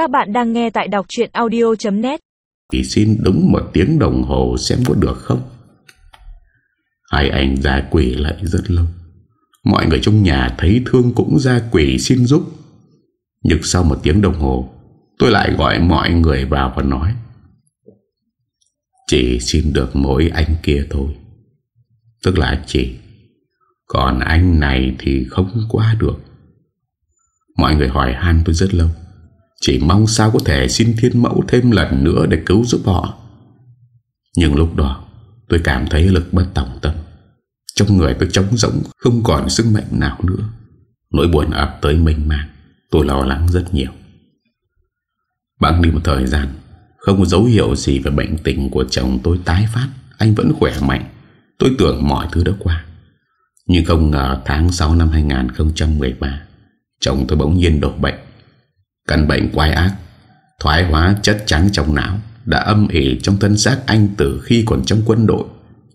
Các bạn đang nghe tại đọc chuyện audio.net Thì xin đúng một tiếng đồng hồ xem có được không? Hai anh ra quỷ lại rất lâu. Mọi người trong nhà thấy thương cũng ra quỷ xin giúp. Nhưng sau một tiếng đồng hồ, Tôi lại gọi mọi người vào và nói Chỉ xin được mỗi anh kia thôi. Tức là chỉ Còn anh này thì không qua được. Mọi người hỏi han tôi rất lâu. Chỉ mong sao có thể xin thiên mẫu thêm lần nữa để cứu giúp họ. Nhưng lúc đó, tôi cảm thấy lực bất tổng tâm. Trong người tôi trống rỗng, Không còn sức mạnh nào nữa. Nỗi buồn ập tới mình mang, Tôi lo lắng rất nhiều. Băng đi một thời gian, Không có dấu hiệu gì về bệnh tình của chồng tôi tái phát. Anh vẫn khỏe mạnh. Tôi tưởng mọi thứ đã qua. Nhưng không ngờ tháng 6 năm 2013 Chồng tôi bỗng nhiên đổ bệnh. Căn bệnh quái ác, Thoái hóa chất trắng trong não, Đã âm ỉ trong thân xác anh từ khi còn trong quân đội,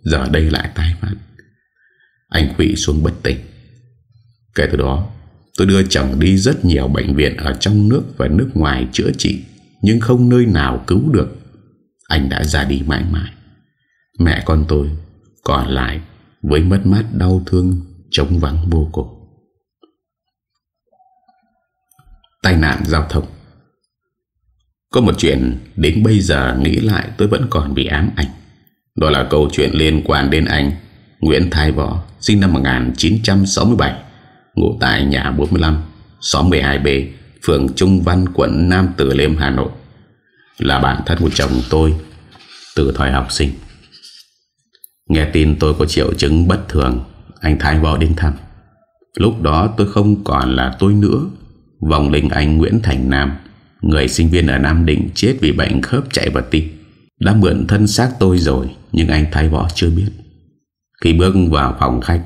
Giờ đây lại tai phát Anh quỵ xuống bất tỉnh. Kể từ đó, Tôi đưa chồng đi rất nhiều bệnh viện Ở trong nước và nước ngoài chữa trị, Nhưng không nơi nào cứu được. Anh đã ra đi mãi mãi. Mẹ con tôi còn lại Với mất mát đau thương, Trống vắng vô cùng. Tai nạn giao thông. Có một chuyện Đến bây giờ nghĩ lại tôi vẫn còn bị ám ảnh. Đó là câu chuyện liên quan đến anh, Nguyễn Thái Võ, Sinh năm 1967 Ngụ tại nhà 45 Xóm 12B Phường Trung Văn, quận Nam Từ Liêm, Hà Nội. Là bạn thân của chồng tôi Từ thời học sinh. Nghe tin tôi có triệu chứng bất thường, Anh Thái Võ đến thăm. Lúc đó tôi không còn là tôi nữa Vòng linh anh Nguyễn Thành Nam, Người sinh viên ở Nam Định Chết vì bệnh khớp chạy vào tim. Đã mượn thân xác tôi rồi, Nhưng anh Thái Võ chưa biết. Khi bước vào phòng khách,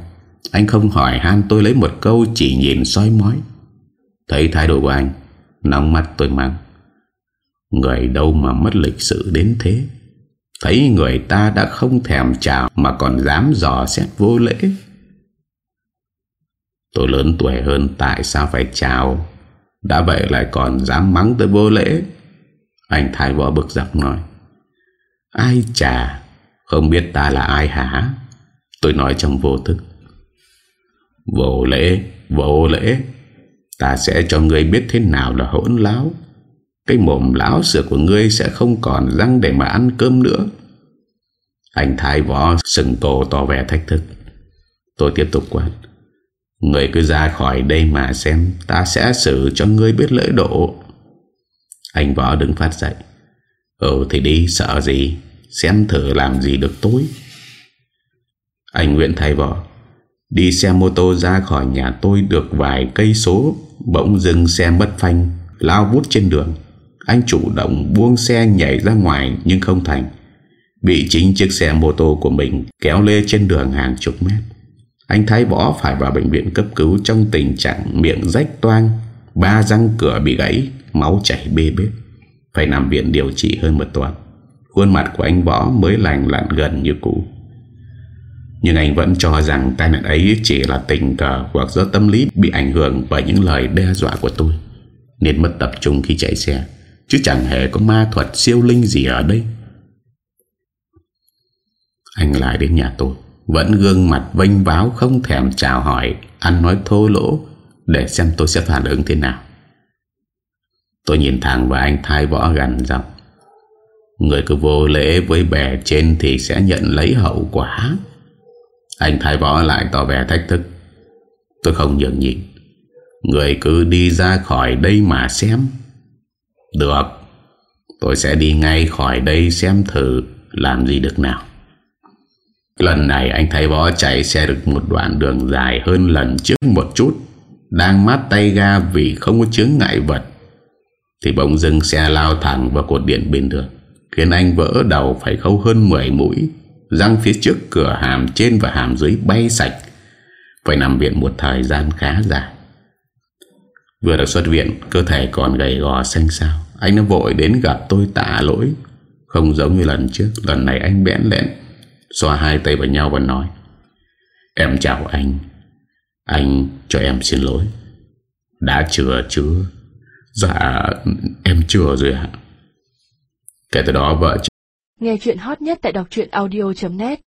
Anh không hỏi han tôi lấy một câu Chỉ nhìn soi mói. Thấy thái độ của anh, Nóng mắt tôi mắng Người đâu mà mất lịch sự đến thế? Thấy người ta đã không thèm chào Mà còn dám dò xét vô lễ. Tôi lớn tuổi hơn Tại sao phải chào? Đã vậy lại còn dám mắng tới vô lễ. Anh thái võ bực dọc nói, Ai chà, Không biết ta là ai hả? Tôi nói trong vô thức, Vô lễ Vô lễ, Ta sẽ cho ngươi biết thế nào là hỗn láo. Cái mồm láo sửa của ngươi Sẽ không còn răng để mà ăn cơm nữa. Anh thái võ sừng cổ tỏ vẻ thách thức. Tôi tiếp tục quát Người cứ ra khỏi đây mà xem, Ta sẽ xử cho ngươi biết lễ độ. Anh võ đứng phát dậy. Ừ thì đi, sợ gì? Xem thử làm gì được tối Anh Nguyễn thay Võ, Đi xe mô tô ra khỏi nhà tôi được vài cây số, Bỗng dừng xe mất phanh, Lao vút trên đường. Anh chủ động buông xe nhảy ra ngoài Nhưng không thành. Bị chính chiếc xe mô tô của mình Kéo lê trên đường hàng chục mét. Anh Thái Võ phải vào bệnh viện cấp cứu Trong tình trạng miệng rách toang, Ba răng cửa bị gãy, Máu chảy bê bết Phải nằm viện điều trị hơn một tuần Khuôn mặt của anh Võ mới lành lặn gần như cũ nhưng anh vẫn cho rằng tai nạn ấy chỉ là tình cờ hoặc do tâm lý bị ảnh hưởng bởi những lời đe dọa của tôi. Nên mất tập trung khi chạy xe. Chứ chẳng hề có ma thuật siêu linh gì ở đây. Anh lại đến nhà tôi. Vẫn gương mặt vênh váo không thèm chào hỏi, ăn nói thô lỗ để xem tôi sẽ phản ứng thế nào. Tôi nhìn thẳng vào anh thai võ gần giọng. Người cứ vô lễ với bè trên thì sẽ nhận lấy hậu quả. Anh thai võ lại tỏ vẻ thách thức Tôi không nhường nhịn Người cứ đi ra khỏi đây mà xem Được Tôi sẽ đi ngay khỏi đây xem thử Làm gì được nào Lần này anh thấy võ chạy xe được một đoạn đường dài hơn lần trước một chút, Đang mát tay ga vì không có chướng ngại vật. Thì bỗng dưng xe lao thẳng vào cột điện bên đường, Khiến anh vỡ đầu phải khâu hơn 10 mũi, Răng phía trước cửa hàm trên và hàm dưới bay sạch. Phải nằm viện một thời gian khá dài. Vừa được xuất viện, Cơ thể còn gầy gò xanh xao. Anh đã vội đến gặp tôi tạ lỗi. Không giống như lần trước, Lần này anh bẽn lẹn Xoa hai tay vào nhau và nói, Em chào anh. Anh cho em xin lỗi. Đã chừa chưa Dạ em chưa rồi ạ. Kể từ đó vợ Nghe chuyện hot nhất tại đọc audio.net